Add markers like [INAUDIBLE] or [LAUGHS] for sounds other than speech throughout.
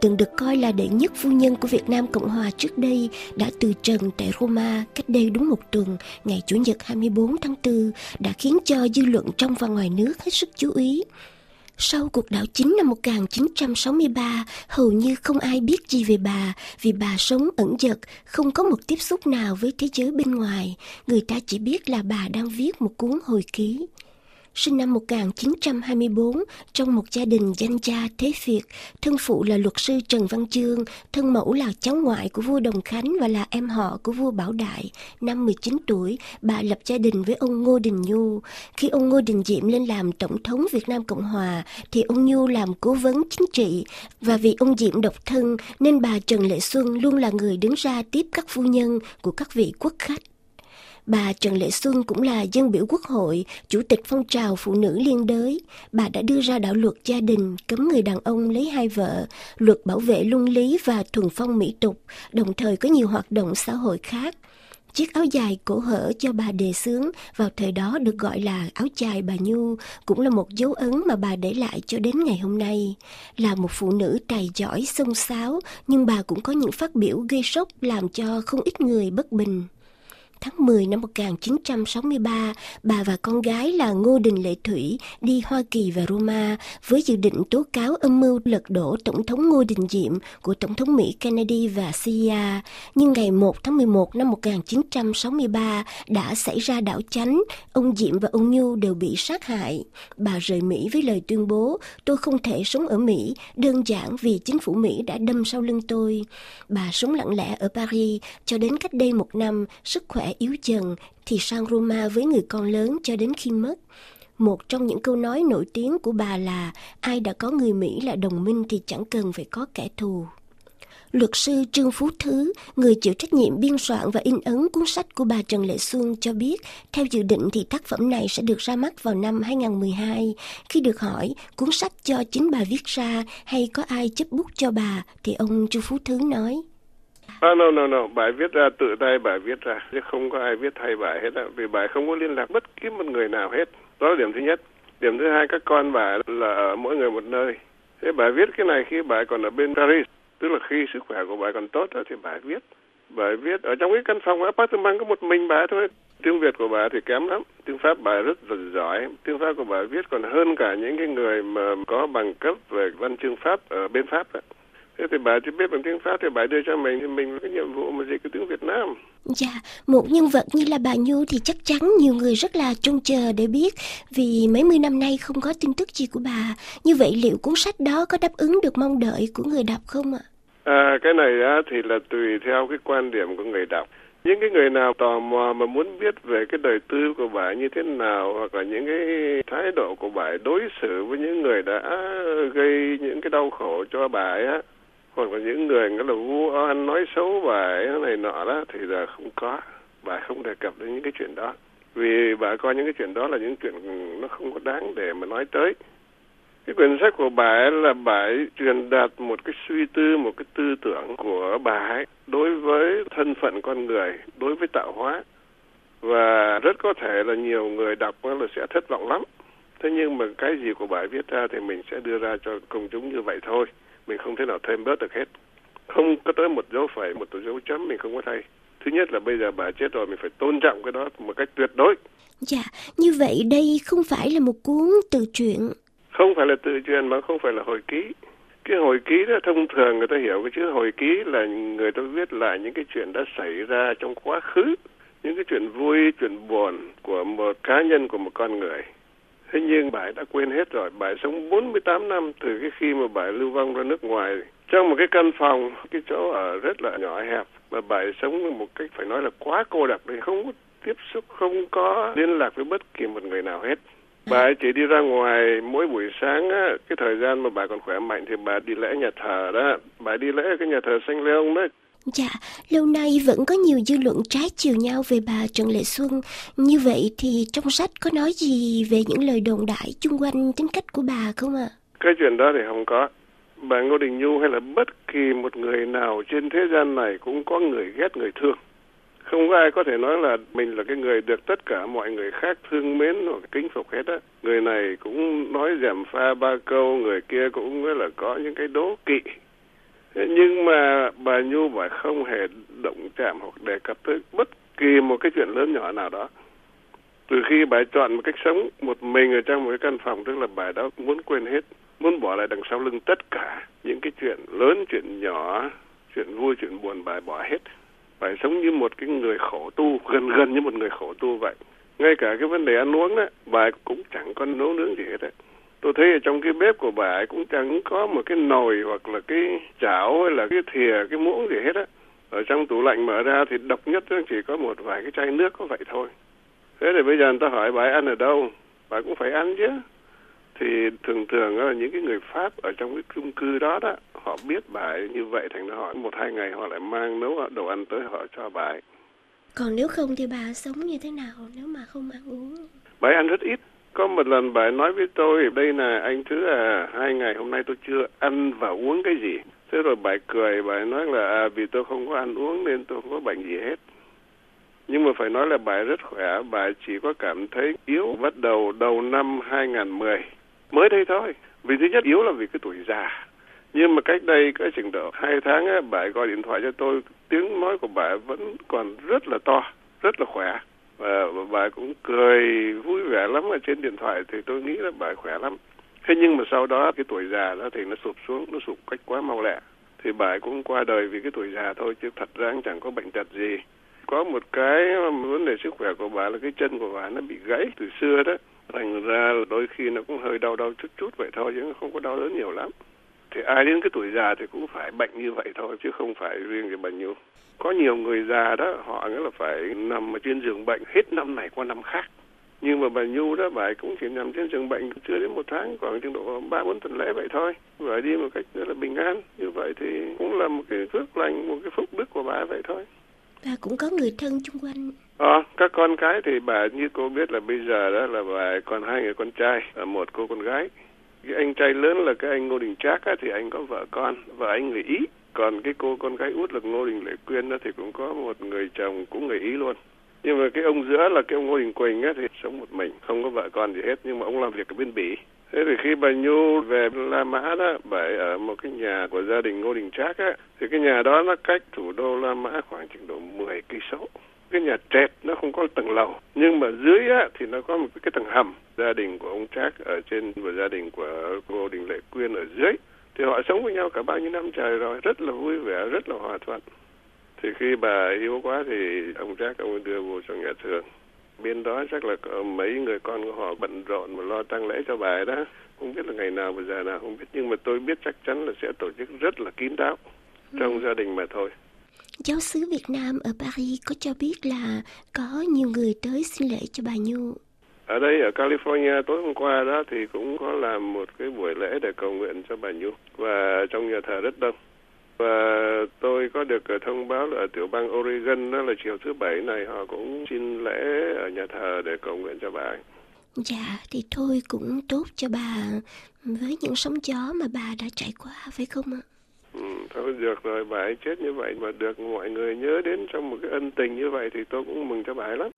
từng được coi là đệ nhất phu nhân của Việt Nam Cộng Hòa trước đây đã từ trần tại Roma cách đây đúng một tuần, ngày Chủ nhật 24 tháng 4, đã khiến cho dư luận trong và ngoài nước hết sức chú ý. Sau cuộc đảo chính năm 1963, hầu như không ai biết gì về bà vì bà sống ẩn dật, không có một tiếp xúc nào với thế giới bên ngoài. Người ta chỉ biết là bà đang viết một cuốn hồi ký sinh năm 1924 trong một gia đình danh cha thế Việt. Thân phụ là luật sư Trần Văn Chương, thân mẫu là cháu ngoại của vua Đồng Khánh và là em họ của vua Bảo Đại. Năm 19 tuổi, bà lập gia đình với ông Ngô Đình Nhu. Khi ông Ngô Đình Diệm lên làm Tổng thống Việt Nam Cộng Hòa, thì ông Nhu làm cố vấn chính trị. Và vì ông Diệm độc thân, nên bà Trần Lệ Xuân luôn là người đứng ra tiếp các phu nhân của các vị quốc khách. Bà Trần Lệ Xuân cũng là dân biểu quốc hội, chủ tịch phong trào phụ nữ liên đới. Bà đã đưa ra đạo luật gia đình cấm người đàn ông lấy hai vợ, luật bảo vệ luân lý và thuần phong mỹ tục, đồng thời có nhiều hoạt động xã hội khác. Chiếc áo dài cổ hở cho bà đề xướng vào thời đó được gọi là áo dài bà Nhu, cũng là một dấu ấn mà bà để lại cho đến ngày hôm nay. Là một phụ nữ tài giỏi, sông sáo, nhưng bà cũng có những phát biểu gây sốc làm cho không ít người bất bình. Tháng 10 năm 1963, bà và con gái là Ngô Đình Lệ Thủy đi Hoa Kỳ và Roma với dự định tố cáo âm mưu lật đổ Tổng thống Ngô Đình Diệm của Tổng thống Mỹ Kennedy và CIA. Nhưng ngày 1 tháng 11 năm 1963 đã xảy ra đảo chánh, ông Diệm và ông Nhu đều bị sát hại. Bà rời Mỹ với lời tuyên bố tôi không thể sống ở Mỹ đơn giản vì chính phủ Mỹ đã đâm sau lưng tôi. Bà sống lặng lẽ ở Paris cho đến cách đây một năm, sức khỏe yếu dần thì sang Roma với người con lớn cho đến khi mất. Một trong những câu nói nổi tiếng của bà là ai đã có người Mỹ là đồng minh thì chẳng cần phải có kẻ thù. Luật sư Trương Phú Thứ, người chịu trách nhiệm biên soạn và in ấn cuốn sách của bà Trần Lệ Xuân cho biết, theo dự định thì tác phẩm này sẽ được ra mắt vào năm 2012. Khi được hỏi cuốn sách cho chính bà viết ra hay có ai chấp bút cho bà, thì ông Trương Phú Thứ nói. À, no, no, no, bài viết ra tự tay bài viết ra, chứ không có ai viết thay bài hết á, vì bài không có liên lạc bất kỳ một người nào hết. Đó là điểm thứ nhất. Điểm thứ hai, các con bà là ở mỗi người một nơi. Thế bà viết cái này khi bà còn ở bên Paris, tức là khi sức khỏe của bà còn tốt đó, thì bà viết. Bà viết ở trong cái căn phòng apartment có một mình bà thôi. Tiếng Việt của bà thì kém lắm, tiếng Pháp bà rất là giỏi. Tiếng Pháp của bà viết còn hơn cả những cái người mà có bằng cấp về văn chương Pháp ở bên Pháp. Đó. Thế thì bà chỉ biết bằng tiếng Pháp thì bà đưa cho mình thì mình cái nhiệm vụ mà dịch cái tiếng Việt Nam. Dạ, một nhân vật như là bà Nhu thì chắc chắn nhiều người rất là trông chờ để biết vì mấy mươi năm nay không có tin tức gì của bà. Như vậy liệu cuốn sách đó có đáp ứng được mong đợi của người đọc không ạ? À, cái này á, thì là tùy theo cái quan điểm của người đọc những cái người nào tò mò mà muốn biết về cái đời tư của bà như thế nào hoặc là những cái thái độ của bà đối xử với những người đã gây những cái đau khổ cho bà ấy á còn có những người nghĩa là vu oan nói xấu bà ấy này nọ đó, thì là không có. Bà không đề cập đến những cái chuyện đó. Vì bà coi những cái chuyện đó là những chuyện nó không có đáng để mà nói tới. Cái quyển sách của bà ấy là bà ấy truyền đạt một cái suy tư, một cái tư tưởng của bà ấy đối với thân phận con người, đối với tạo hóa. Và rất có thể là nhiều người đọc là sẽ thất vọng lắm. Thế nhưng mà cái gì của bà ấy viết ra thì mình sẽ đưa ra cho công chúng như vậy thôi mình không thể nào thêm bớt được hết. Không có tới một dấu phẩy một dấu chấm mình không có thay. Thứ nhất là bây giờ bà chết rồi mình phải tôn trọng cái đó một cách tuyệt đối. Dạ như vậy đây không phải là một cuốn tự truyện. Không phải là tự truyện mà không phải là hồi ký. Cái hồi ký đó thông thường người ta hiểu cái chữ hồi ký là người ta viết lại những cái chuyện đã xảy ra trong quá khứ. Những cái chuyện vui chuyện buồn của một cá nhân của một con người Thế nhưng bà đã quên hết rồi. Bà sống 48 năm từ cái khi mà bà lưu vong ra nước ngoài. Trong một cái căn phòng, cái chỗ ở rất là nhỏ hẹp. mà bà sống một cách phải nói là quá cô độc. Để không có tiếp xúc, không có liên lạc với bất kỳ một người nào hết. Bà chỉ đi ra ngoài mỗi buổi sáng á, cái thời gian mà bà còn khỏe mạnh thì bà đi lễ nhà thờ đó. Bà đi lễ cái nhà thờ Saint Leon đó. Dạ, lâu nay vẫn có nhiều dư luận trái chiều nhau về bà Trần Lệ Xuân. Như vậy thì trong sách có nói gì về những lời đồn đại chung quanh tính cách của bà không ạ? À? Cái chuyện đó thì không có. Bà Ngô Đình Nhu hay là bất kỳ một người nào trên thế gian này cũng có người ghét người thương. Không có ai có thể nói là mình là cái người được tất cả mọi người khác thương mến hoặc kính phục hết á. Người này cũng nói dèm pha ba câu, người kia cũng là có những cái đố kỵ nhưng mà bà Nhu bà không hề động chạm hoặc đề cập tới bất kỳ một cái chuyện lớn nhỏ nào đó. Từ khi bà chọn một cách sống một mình ở trong một cái căn phòng, tức là bà đã muốn quên hết, muốn bỏ lại đằng sau lưng tất cả những cái chuyện lớn, chuyện nhỏ, chuyện vui, chuyện buồn, bà bỏ hết. Bà sống như một cái người khổ tu, gần gần như một người khổ tu vậy. Ngay cả cái vấn đề ăn uống đó, bà cũng chẳng có nấu nướng gì hết đấy tôi thấy ở trong cái bếp của bà ấy cũng chẳng có một cái nồi hoặc là cái chảo hay là cái thìa cái muỗng gì hết á. Ở trong tủ lạnh mở ra thì độc nhất chỉ có một vài cái chai nước có vậy thôi. Thế thì bây giờ người ta hỏi bà ấy ăn ở đâu? Bà cũng phải ăn chứ. Thì thường thường là những cái người pháp ở trong cái chung cư đó đó họ biết bà ấy như vậy thành ra họ một hai ngày họ lại mang nấu đồ ăn tới họ cho bà ấy. Còn nếu không thì bà sống như thế nào? Nếu mà không ăn uống? Bà ấy ăn rất ít có một lần bà nói với tôi đây là anh thứ à hai ngày hôm nay tôi chưa ăn và uống cái gì. Thế rồi bà cười bà nói là à, vì tôi không có ăn uống nên tôi không có bệnh gì hết. Nhưng mà phải nói là bà rất khỏe bà chỉ có cảm thấy yếu bắt đầu đầu năm 2010 mới đây thôi vì thứ nhất yếu là vì cái tuổi già. Nhưng mà cách đây cái chừng độ hai tháng á, bà gọi điện thoại cho tôi tiếng nói của bà vẫn còn rất là to rất là khỏe và bà cũng cười vui vẻ lắm ở trên điện thoại thì tôi nghĩ là bà khỏe lắm. Thế nhưng mà sau đó cái tuổi già đó thì nó sụp xuống, nó sụp cách quá mau lẹ. Thì bà cũng qua đời vì cái tuổi già thôi, chứ thật ra chẳng có bệnh tật gì. Có một cái vấn đề sức khỏe của bà là cái chân của bà nó bị gãy từ xưa đó. Thành ra đôi khi nó cũng hơi đau đau chút chút vậy thôi, chứ không có đau đớn nhiều lắm. Thì ai đến cái tuổi già thì cũng phải bệnh như vậy thôi, chứ không phải riêng cái bệnh nhu có nhiều người già đó họ nghĩa là phải nằm ở trên giường bệnh hết năm này qua năm khác. Nhưng mà bà nhu đó bà cũng chỉ nằm trên giường bệnh chưa đến một tháng khoảng chừng độ ba bốn tuần lễ vậy thôi. Và đi một cách rất là bình an. Như vậy thì cũng là một cái phước lành một cái phúc đức của bà vậy thôi. Và cũng có người thân chung quanh. Ờ, các con cái thì bà như cô biết là bây giờ đó là bà còn hai người con trai và một cô con gái. Cái anh trai lớn là cái anh Ngô Đình Trác á, thì anh có vợ con, vợ anh người Ý. Còn cái cô con gái út là Ngô Đình Lệ Quyên đó thì cũng có một người chồng cũng người Ý luôn. Nhưng mà cái ông giữa là cái ông Ngô Đình Quỳnh á, thì sống một mình, không có vợ con gì hết. Nhưng mà ông làm việc ở bên Bỉ. Thế thì khi bà Nhu về La Mã đó, bà ở một cái nhà của gia đình Ngô Đình Trác á, thì cái nhà đó nó cách thủ đô La Mã khoảng chừng độ 10 cây số cái nhà trệt nó không có tầng lầu nhưng mà dưới á thì nó có một cái tầng hầm gia đình của ông trác ở trên và gia đình của cô đình lệ quyên ở dưới thì họ sống với nhau cả bao nhiêu năm trời rồi rất là vui vẻ rất là hòa thuận. Thì khi bà yếu quá thì ông trác ông đưa vô trong nhà thường bên đó chắc là mấy người con của họ bận rộn mà lo tang lễ cho bà đó. Không biết là ngày nào bây giờ nào không biết. Nhưng mà tôi biết chắc chắn là sẽ tổ chức rất là kín đáo trong gia đình mà thôi. Giáo sứ Việt Nam ở Paris có cho biết là có nhiều người tới xin lễ cho bà Nhu. Ở đây ở California tối hôm qua đó thì cũng có làm một cái buổi lễ để cầu nguyện cho bà Nhu và trong nhà thờ rất đông. Và tôi có được thông báo là ở tiểu bang Oregon đó là chiều thứ bảy này họ cũng xin lễ ở nhà thờ để cầu nguyện cho bà ấy. Dạ, thì thôi cũng tốt cho bà với những sóng gió mà bà đã trải qua, phải không ạ? Ừ, thôi được rồi, bà ấy chết như vậy mà được mọi người nhớ đến trong một cái ân tình như vậy thì tôi cũng mừng cho bà ấy lắm.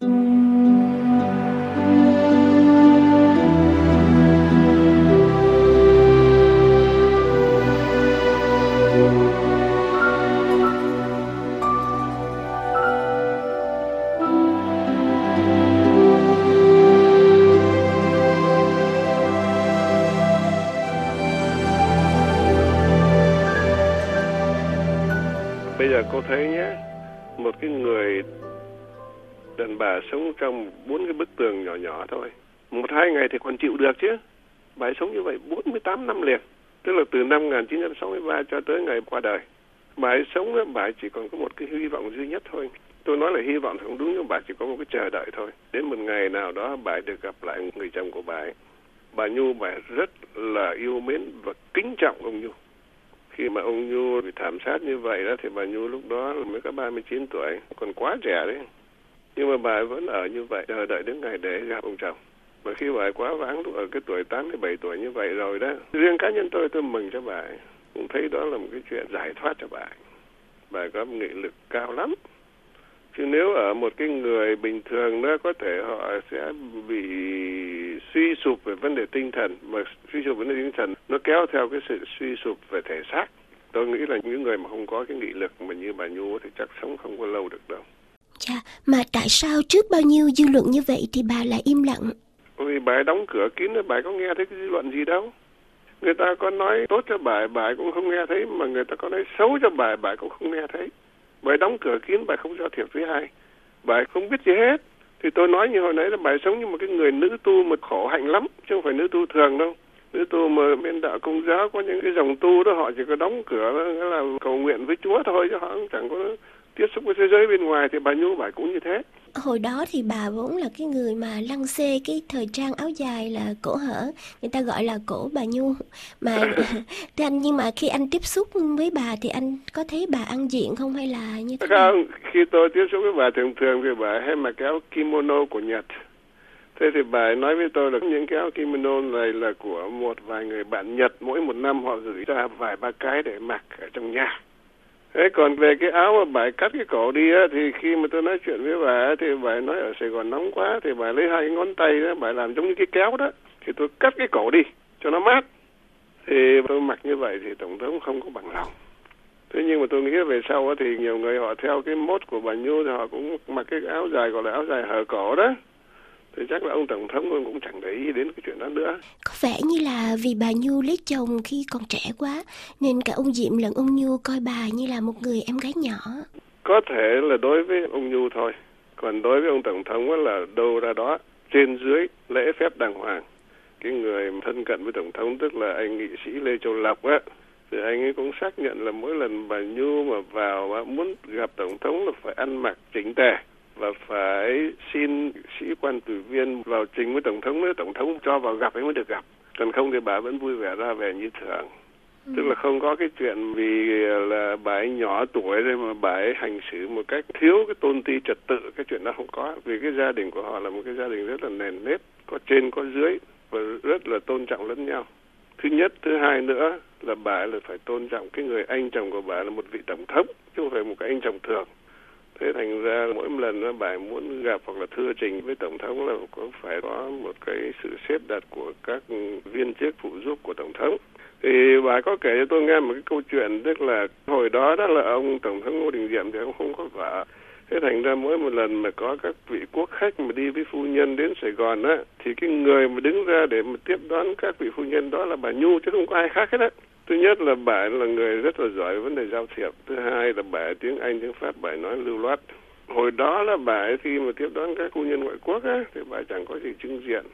Cô thấy nhé, một cái người đàn bà sống trong bốn cái bức tường nhỏ nhỏ thôi. Một hai ngày thì còn chịu được chứ. Bà ấy sống như vậy 48 năm liền. Tức là từ năm 1963 cho tới ngày qua đời. Bà ấy sống bà ấy chỉ còn có một cái hy vọng duy nhất thôi. Tôi nói là hy vọng thì không đúng nhưng bà chỉ có một cái chờ đợi thôi. Đến một ngày nào đó bà ấy được gặp lại người chồng của bà ấy. Bà Nhu bà ấy rất là yêu mến và kính trọng ông Nhu khi mà ông Nhu bị thảm sát như vậy đó thì bà Nhu lúc đó mới có 39 tuổi, còn quá trẻ đấy. Nhưng mà bà vẫn ở như vậy, chờ đợi đến ngày để gặp ông chồng. Và khi bà quá vãng ở cái tuổi 87 tuổi như vậy rồi đó, riêng cá nhân tôi tôi mừng cho bà ấy. Cũng thấy đó là một cái chuyện giải thoát cho bà ấy. Bà ấy có nghị lực cao lắm. Chứ nếu ở một cái người bình thường đó có thể họ sẽ bị suy sụp về vấn đề tinh thần mà suy sụp vấn đề tinh thần nó kéo theo cái sự suy sụp về thể xác tôi nghĩ là những người mà không có cái nghị lực mà như bà Nhu thì chắc sống không có lâu được đâu. Chà, mà tại sao trước bao nhiêu dư luận như vậy thì bà lại im lặng? Vì bà đóng cửa kín bà có nghe thấy cái dư luận gì đâu. Người ta có nói tốt cho bà, bà cũng không nghe thấy, mà người ta có nói xấu cho bà, bà cũng không nghe thấy. Bà đóng cửa kín, bà không giao thiệp với ai. Bà không biết gì hết. Thì tôi nói như hồi nãy là bà sống như một cái người nữ tu mà khổ hạnh lắm, chứ không phải nữ tu thường đâu nữ tu mà bên đạo công giáo có những cái dòng tu đó họ chỉ có đóng cửa đó là cầu nguyện với chúa thôi chứ họ cũng chẳng có tiếp xúc với thế giới bên ngoài thì bà nhu bà cũng như thế hồi đó thì bà vốn là cái người mà lăng xê cái thời trang áo dài là cổ hở người ta gọi là cổ bà nhu mà [LAUGHS] thưa anh nhưng mà khi anh tiếp xúc với bà thì anh có thấy bà ăn diện không hay là như thế nào? không khi tôi tiếp xúc với bà thường thường thì bà hay mặc áo kimono của nhật Thế thì bà nói với tôi là những cái áo kimono này là của một vài người bạn Nhật mỗi một năm họ gửi ra vài ba cái để mặc ở trong nhà. Thế còn về cái áo mà bà cắt cái cổ đi á, thì khi mà tôi nói chuyện với bà thì bà nói ở Sài Gòn nóng quá thì bà lấy hai ngón tay đó, bà làm giống như cái kéo đó. Thì tôi cắt cái cổ đi cho nó mát. Thì tôi mặc như vậy thì Tổng thống không có bằng lòng. Thế nhưng mà tôi nghĩ về sau thì nhiều người họ theo cái mốt của bà Nhu thì họ cũng mặc cái áo dài gọi là áo dài hở cổ đó thì chắc là ông tổng thống ông cũng chẳng để ý đến cái chuyện đó nữa. Có vẻ như là vì bà nhu lấy chồng khi còn trẻ quá nên cả ông diệm lẫn ông nhu coi bà như là một người em gái nhỏ. Có thể là đối với ông nhu thôi còn đối với ông tổng thống là đâu ra đó trên dưới lễ phép đàng hoàng. Cái người thân cận với tổng thống tức là anh nghị sĩ lê châu lộc á thì anh ấy cũng xác nhận là mỗi lần bà nhu mà vào muốn gặp tổng thống là phải ăn mặc chỉnh tề và phải xin sĩ quan tùy viên vào trình với tổng thống nữa. Tổng thống cho vào gặp ấy mới được gặp. Còn không thì bà vẫn vui vẻ ra về như thường. Ừ. tức là không có cái chuyện vì là bà ấy nhỏ tuổi rồi mà bà ấy hành xử một cách thiếu cái tôn ti trật tự cái chuyện đó không có. Vì cái gia đình của họ là một cái gia đình rất là nền nếp có trên có dưới và rất là tôn trọng lẫn nhau. Thứ nhất thứ hai nữa là bà ấy là phải tôn trọng cái người anh chồng của bà là một vị tổng thống chứ không phải một cái anh chồng thường thế thành ra mỗi lần nó bài muốn gặp hoặc là thưa trình với tổng thống là cũng phải có một cái sự xếp đặt của các viên chức phụ giúp của tổng thống? Thì bà có kể cho tôi nghe một cái câu chuyện, tức là hồi đó đó là ông tổng thống ngô đình diệm thì ông không có vợ. Thế thành ra mỗi một lần mà có các vị quốc khách mà đi với phu nhân đến sài gòn á, thì cái người mà đứng ra để mà tiếp đón các vị phu nhân đó là bà nhu, chứ không có ai khác hết á thứ nhất là bà là người rất là giỏi vấn đề giao thiệp. Thứ hai là bà tiếng anh, tiếng pháp, bà nói lưu loát. Hồi đó là bà ấy khi mà tiếp đón các phu nhân ngoại quốc á, thì bà chẳng có gì trưng diện.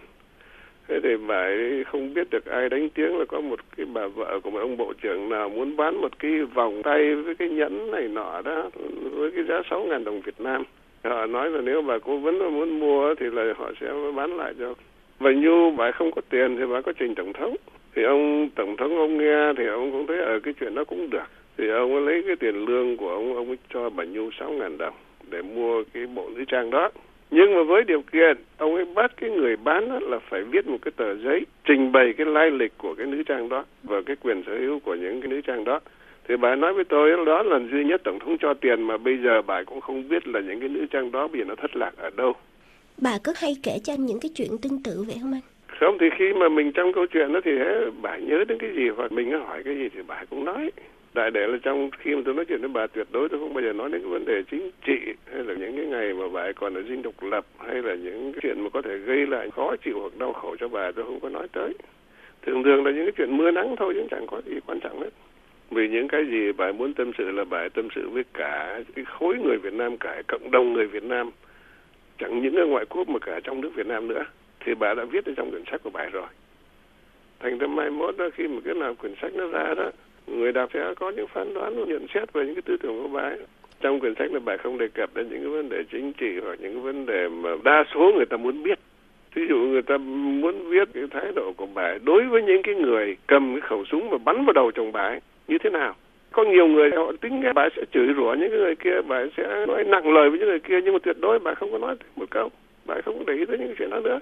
Thế thì bà ấy không biết được ai đánh tiếng là có một cái bà vợ của một ông bộ trưởng nào muốn bán một cái vòng tay với cái nhẫn này nọ đó, với cái giá sáu ngàn đồng Việt Nam. Họ nói là nếu bà cố vấn mà muốn mua thì là họ sẽ bán lại cho. Và nhu bà không có tiền thì bà có trình tổng thống thì ông tổng thống ông nghe thì ông cũng thấy ở cái chuyện đó cũng được. Thì ông ấy lấy cái tiền lương của ông ông ấy cho bà nhu sáu ngàn đồng để mua cái bộ nữ trang đó. Nhưng mà với điều kiện, ông ấy bắt cái người bán đó là phải viết một cái tờ giấy trình bày cái lai lịch của cái nữ trang đó và cái quyền sở hữu của những cái nữ trang đó. Thì bà nói với tôi đó là duy nhất tổng thống cho tiền mà bây giờ bà cũng không biết là những cái nữ trang đó bây giờ nó thất lạc ở đâu. Bà có hay kể cho anh những cái chuyện tương tự vậy không anh? Không, thì khi mà mình trong câu chuyện đó thì bà nhớ đến cái gì hoặc mình hỏi cái gì thì bà cũng nói. Đại để là trong khi mà tôi nói chuyện với bà tuyệt đối tôi không bao giờ nói đến cái vấn đề chính trị hay là những cái ngày mà bà còn ở dinh độc lập hay là những cái chuyện mà có thể gây lại khó chịu hoặc đau khổ cho bà, tôi không có nói tới. Thường thường là những cái chuyện mưa nắng thôi chứ chẳng có gì quan trọng hết. Vì những cái gì bà muốn tâm sự là bà tâm sự với cả cái khối người Việt Nam, cả cộng đồng người Việt Nam. Chẳng những ở ngoại quốc mà cả trong nước Việt Nam nữa thì bà đã viết ở trong quyển sách của bà rồi. Thành ra mai mốt đó, khi mà cái nào quyển sách nó ra đó, người đọc sẽ có những phán đoán nhận xét về những cái tư tưởng của bà ấy. trong quyển sách là bà không đề cập đến những cái vấn đề chính trị hoặc những cái vấn đề mà đa số người ta muốn biết. Ví dụ người ta muốn biết cái thái độ của bà ấy đối với những cái người cầm cái khẩu súng và bắn vào đầu chồng bà ấy, như thế nào? Có nhiều người họ tính nghe bà sẽ chửi rủa những cái người kia, bà sẽ nói nặng lời với những người kia, nhưng mà tuyệt đối bà không có nói một câu. Bà không có để ý tới những chuyện đó nữa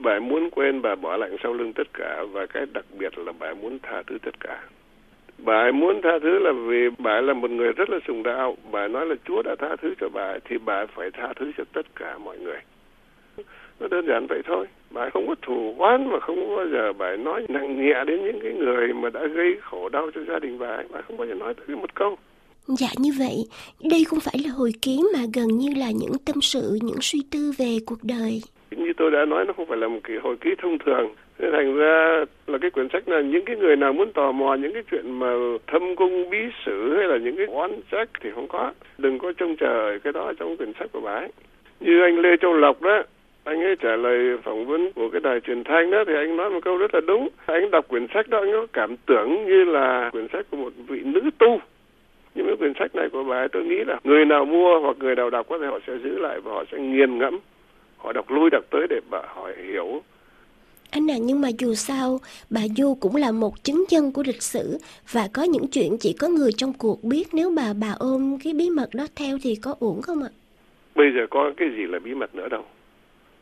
bà muốn quên bà bỏ lạnh sau lưng tất cả và cái đặc biệt là bà muốn tha thứ tất cả. Bà ấy muốn tha thứ là vì bà là một người rất là sùng đạo. Bà nói là chúa đã tha thứ cho bà thì bà phải tha thứ cho tất cả mọi người. Nó đơn giản vậy thôi. Bà không có thù oán và không bao giờ bà nói nặng nhẹ đến những cái người mà đã gây khổ đau cho gia đình bà ấy. Bà không bao giờ nói tới một câu. Dạ như vậy, đây không phải là hồi ký mà gần như là những tâm sự, những suy tư về cuộc đời. Tôi đã nói, nó không phải là một cái hồi ký thông thường. nên thành ra là cái quyển sách là những cái người nào muốn tò mò những cái chuyện mà thâm cung bí sử hay là những cái oán trách thì không có. Đừng có trông chờ cái đó trong quyển sách của bà ấy. Như anh Lê Châu Lộc đó, anh ấy trả lời phỏng vấn của cái đài truyền thanh đó thì anh nói một câu rất là đúng. Anh đọc quyển sách đó anh có cảm tưởng như là quyển sách của một vị nữ tu những cái quyển sách này của bà ấy tôi nghĩ là người nào mua hoặc người nào đọc có thể họ sẽ giữ lại và họ sẽ nghiền ngẫm họ đọc lui đọc tới để bà họ hiểu anh à nhưng mà dù sao bà Du cũng là một chứng nhân của lịch sử và có những chuyện chỉ có người trong cuộc biết nếu mà bà ôm cái bí mật đó theo thì có ổn không ạ? Bây giờ có cái gì là bí mật nữa đâu.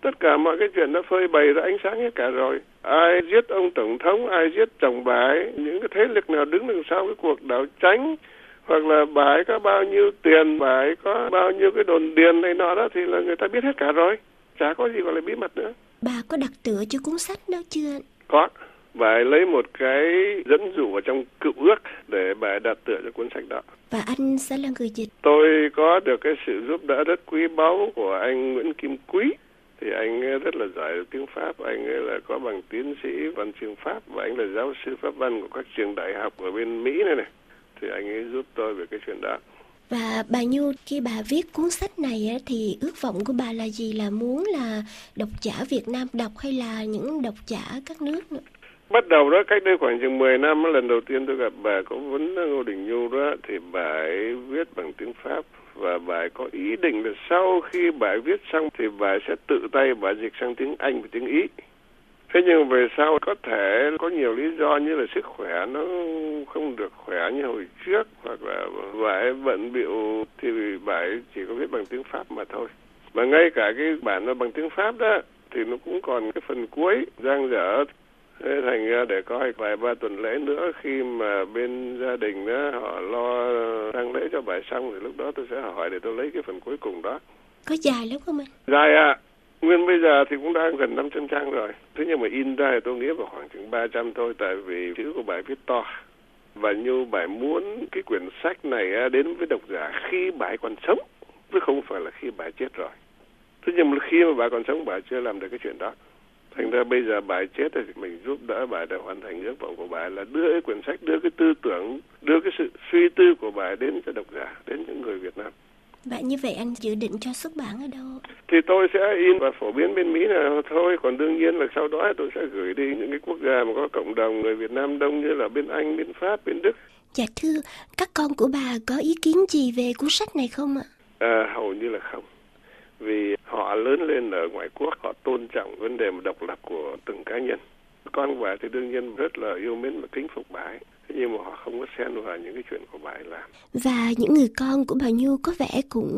Tất cả mọi cái chuyện nó phơi bày ra ánh sáng hết cả rồi. Ai giết ông Tổng thống, ai giết chồng bà ấy, những cái thế lực nào đứng đằng sau cái cuộc đảo tránh, hoặc là bà ấy có bao nhiêu tiền, bà ấy có bao nhiêu cái đồn điền này nọ đó thì là người ta biết hết cả rồi. Chả có gì gọi là bí mật nữa. Bà có đặt tựa cho cuốn sách đó chưa? Có. Bà ấy lấy một cái dẫn dụ ở trong cựu ước để bà ấy đặt tựa cho cuốn sách đó. Và anh sẽ là người dịch. Tôi có được cái sự giúp đỡ rất quý báu của anh Nguyễn Kim Quý thì anh rất là giỏi tiếng Pháp, anh ấy là có bằng tiến sĩ văn chương Pháp và anh là giáo sư pháp văn của các trường đại học ở bên Mỹ này này. Thì anh ấy giúp tôi về cái chuyện đó. Và bà Nhu, khi bà viết cuốn sách này thì ước vọng của bà là gì? Là muốn là độc giả Việt Nam đọc hay là những độc giả các nước nữa? Bắt đầu đó, cách đây khoảng chừng 10 năm lần đầu tiên tôi gặp bà có vấn Ngô Đình Nhu đó, thì bà ấy viết bằng tiếng Pháp và bà ấy có ý định là sau khi bà ấy viết xong thì bà ấy sẽ tự tay bà dịch sang tiếng Anh và tiếng Ý. Thế nhưng về sau có thể có nhiều lý do như là sức khỏe nó không được khỏe như hồi trước hoặc là bà ấy bận bịu thì bà ấy chỉ có viết bằng tiếng Pháp mà thôi. Mà ngay cả cái bản nó bằng tiếng Pháp đó thì nó cũng còn cái phần cuối giang dở Thế thành ra để có vài ba tuần lễ nữa khi mà bên gia đình đó họ lo đăng lễ cho bài xong thì lúc đó tôi sẽ hỏi để tôi lấy cái phần cuối cùng đó. Có dài lắm không anh? Dài ạ. À. Nguyên bây giờ thì cũng đã gần 500 trang rồi. Thế nhưng mà in ra thì tôi nghĩ vào khoảng chừng 300 thôi tại vì chữ của bài viết to. Và như bài muốn cái quyển sách này đến với độc giả khi bài còn sống, chứ không phải là khi bài chết rồi. Thế nhưng mà khi mà bà còn sống bà chưa làm được cái chuyện đó thành ra bây giờ bà chết thì mình giúp đỡ bà để hoàn thành ước vọng của bà là đưa cái quyển sách đưa cái tư tưởng đưa cái sự suy tư của bà đến cho độc giả đến những người Việt Nam Vậy như vậy anh dự định cho xuất bản ở đâu? Thì tôi sẽ in và phổ biến bên Mỹ là thôi, còn đương nhiên là sau đó tôi sẽ gửi đi những cái quốc gia mà có cộng đồng người Việt Nam đông như là bên Anh, bên Pháp, bên Đức. Dạ thưa, các con của bà có ý kiến gì về cuốn sách này không ạ? À, hầu như là không vì họ lớn lên ở ngoại quốc họ tôn trọng vấn đề độc lập của từng cá nhân con bà thì đương nhiên rất là yêu mến và kính phục bà ấy nhưng mà họ không có xen vào những cái chuyện của bà ấy làm. Và những người con của bà Nhu có vẻ cũng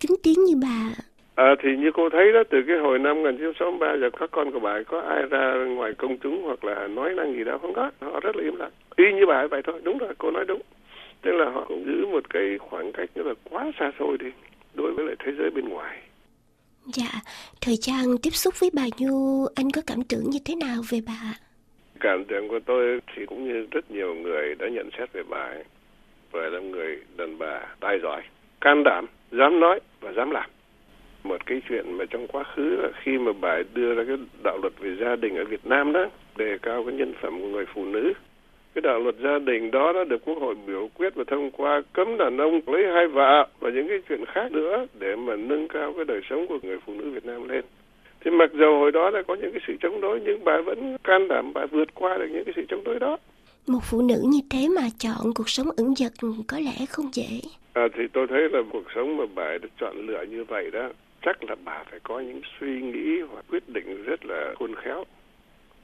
kính tiếng như bà? À, thì như cô thấy đó từ cái hồi năm 1963 giờ các con của bà ấy có ai ra ngoài công chúng hoặc là nói năng gì đó không có. Họ rất là im lặng. Y như bà ấy vậy thôi. Đúng rồi cô nói đúng. Tức là họ cũng giữ một cái khoảng cách rất là quá xa xôi đi đối với lại thế giới bên ngoài. Dạ, thời gian tiếp xúc với bà Nhu, anh có cảm tưởng như thế nào về bà? Cảm tưởng của tôi thì cũng như rất nhiều người đã nhận xét về bà ấy. Bà là người đàn bà tài giỏi, can đảm, dám nói và dám làm. Một cái chuyện mà trong quá khứ là khi mà bà đưa ra cái đạo luật về gia đình ở Việt Nam đó, đề cao cái nhân phẩm của người phụ nữ cái đạo luật gia đình đó đã được quốc hội biểu quyết và thông qua cấm đàn ông lấy hai vợ và những cái chuyện khác nữa để mà nâng cao cái đời sống của người phụ nữ Việt Nam lên. Thì mặc dù hồi đó đã có những cái sự chống đối nhưng bà vẫn can đảm bà vượt qua được những cái sự chống đối đó. Một phụ nữ như thế mà chọn cuộc sống ẩn dật có lẽ không dễ. À, thì tôi thấy là cuộc sống mà bà được chọn lựa như vậy đó chắc là bà phải có những suy nghĩ hoặc quyết định rất là khôn khéo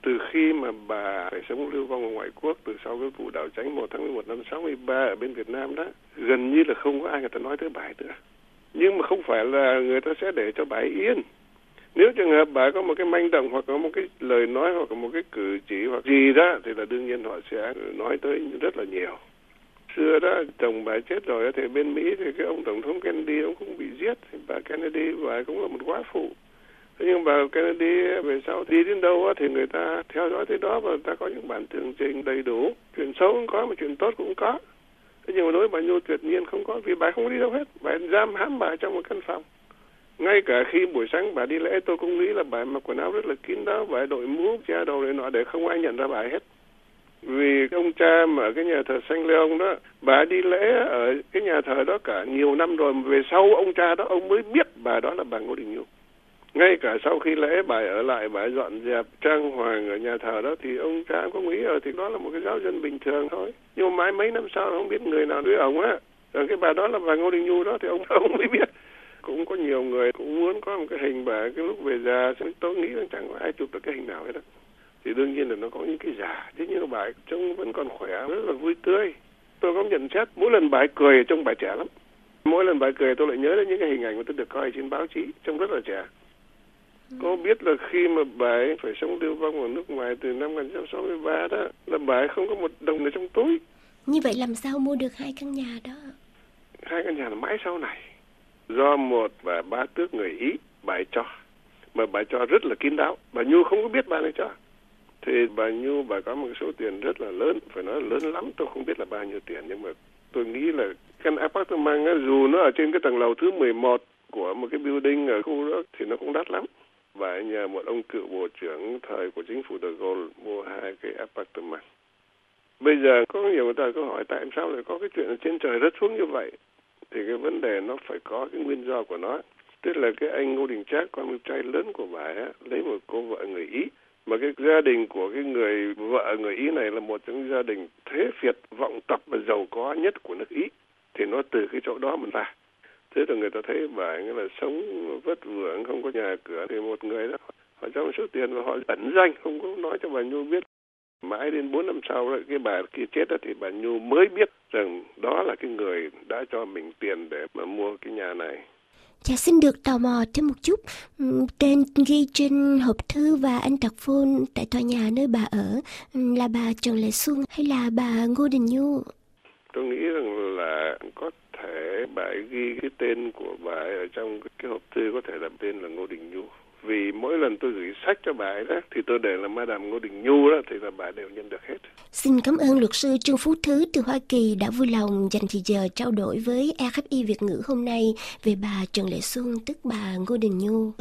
từ khi mà bà phải sống lưu vong ở ngoại quốc từ sau cái vụ đảo tránh 1 tháng 11 năm 63 ở bên Việt Nam đó gần như là không có ai người ta nói tới bà nữa nhưng mà không phải là người ta sẽ để cho bà yên nếu trường hợp bà có một cái manh động hoặc có một cái lời nói hoặc một cái cử chỉ hoặc gì đó, thì là đương nhiên họ sẽ nói tới rất là nhiều. Xưa đó, chồng bà chết rồi thì bên Mỹ thì cái ông tổng thống Kennedy ông cũng bị giết. Thì bà Kennedy bà cũng là một quá phụ. Thế nhưng bà Kennedy về sau đi đến đâu thì người ta theo dõi tới đó và người ta có những bản tường trình đầy đủ. Chuyện xấu cũng có mà chuyện tốt cũng có. Thế nhưng mà đối với bà Nhu tuyệt nhiên không có, vì bà không đi đâu hết. Bà giam hãm bà trong một căn phòng ngay cả khi buổi sáng bà đi lễ, tôi cũng nghĩ là bà mặc quần áo rất là kín đáo bà đội mũ, che đầu này nọ, để không ai nhận ra bà hết. Vì ông cha mà ở cái nhà thờ Saint Leon đó, bà đi lễ ở cái nhà thờ đó cả nhiều năm rồi về sau ông cha đó, ông mới biết bà đó là bà Ngô Đình Nhu ngay cả sau khi lễ, bà ở lại, bà dọn dẹp, trang hoàng ở nhà thờ đó, thì ông cha có nghĩ ở thì đó là một cái giáo dân bình thường thôi. Nhưng mà mãi mấy năm sau, không biết người nào đứa ông á. Rồi cái bà đó là bà Ngô Đình Nhu đó, thì ông [LAUGHS] ông mới biết cũng có nhiều người cũng muốn có một cái hình bà cái lúc về già tôi nghĩ rằng chẳng có ai chụp được cái hình nào hết đó thì đương nhiên là nó có những cái giả thế nhưng mà bà trông vẫn còn khỏe rất là vui tươi tôi có nhận xét mỗi lần bà cười trông bà trẻ lắm mỗi lần bà cười tôi lại nhớ đến những cái hình ảnh mà tôi được coi trên báo chí trông rất là trẻ có biết là khi mà bà ấy phải sống lưu vong ở nước ngoài từ năm 1963 đó là bà ấy không có một đồng ở trong túi. Như vậy làm sao mua được hai căn nhà đó? Hai căn nhà là mãi sau này. Do một bà bá tước người Ý, bà ấy cho. Mà bà cho rất là kín đáo. Bà Nhu không có biết bà ấy cho. Thì bà Nhu bà có một số tiền rất là lớn, phải nói là lớn lắm. Tôi không biết là bao nhiêu tiền nhưng mà tôi nghĩ là căn apartment á, dù nó ở trên cái tầng lầu thứ 11 của một cái building ở khu đó thì nó cũng đắt lắm và nhờ một ông cựu bộ trưởng thời của chính phủ de Gaulle mua hai cái apartment. Bây giờ có nhiều người ta có hỏi tại sao lại có cái chuyện ở trên trời rất xuống như vậy? Thì cái vấn đề nó phải có cái nguyên do của nó. Tức là cái anh Ngô Đình Trác, con trai lớn của bà ấy, lấy một cô vợ người Ý. Mà cái gia đình của cái người vợ người Ý này là một trong những gia đình thế Việt vọng tộc và giàu có nhất của nước Ý. Thì nó từ cái chỗ đó mà ra thế rồi người ta thấy bà ấy là sống vất vưởng không có nhà cửa thì một người đó họ cho số tiền và họ ẩn danh không có nói cho bà nhu biết mãi đến bốn năm sau đó, cái bà kia chết đó, thì bà nhu mới biết rằng đó là cái người đã cho mình tiền để mà mua cái nhà này. Dạ xin được tò mò thêm một chút. Tên ghi trên hộp thư và anh đặt phone tại tòa nhà nơi bà ở Là bà Trần Lệ Xuân hay là bà Ngô Đình Nhu? Tôi nghĩ rằng là có thể bà ghi cái tên của bà ở trong cái hộp thư có thể là tên là Ngô Đình Nhu vì mỗi lần tôi gửi sách cho bà ấy đó, thì tôi để là Madame Ngô Đình Nhu đó, thì là bà đều nhận được hết. Xin cảm ơn luật sư Trương Phú Thứ từ Hoa Kỳ đã vui lòng dành thời giờ trao đổi với RFI Việt ngữ hôm nay về bà Trần Lệ Xuân, tức bà Ngô Đình Nhu.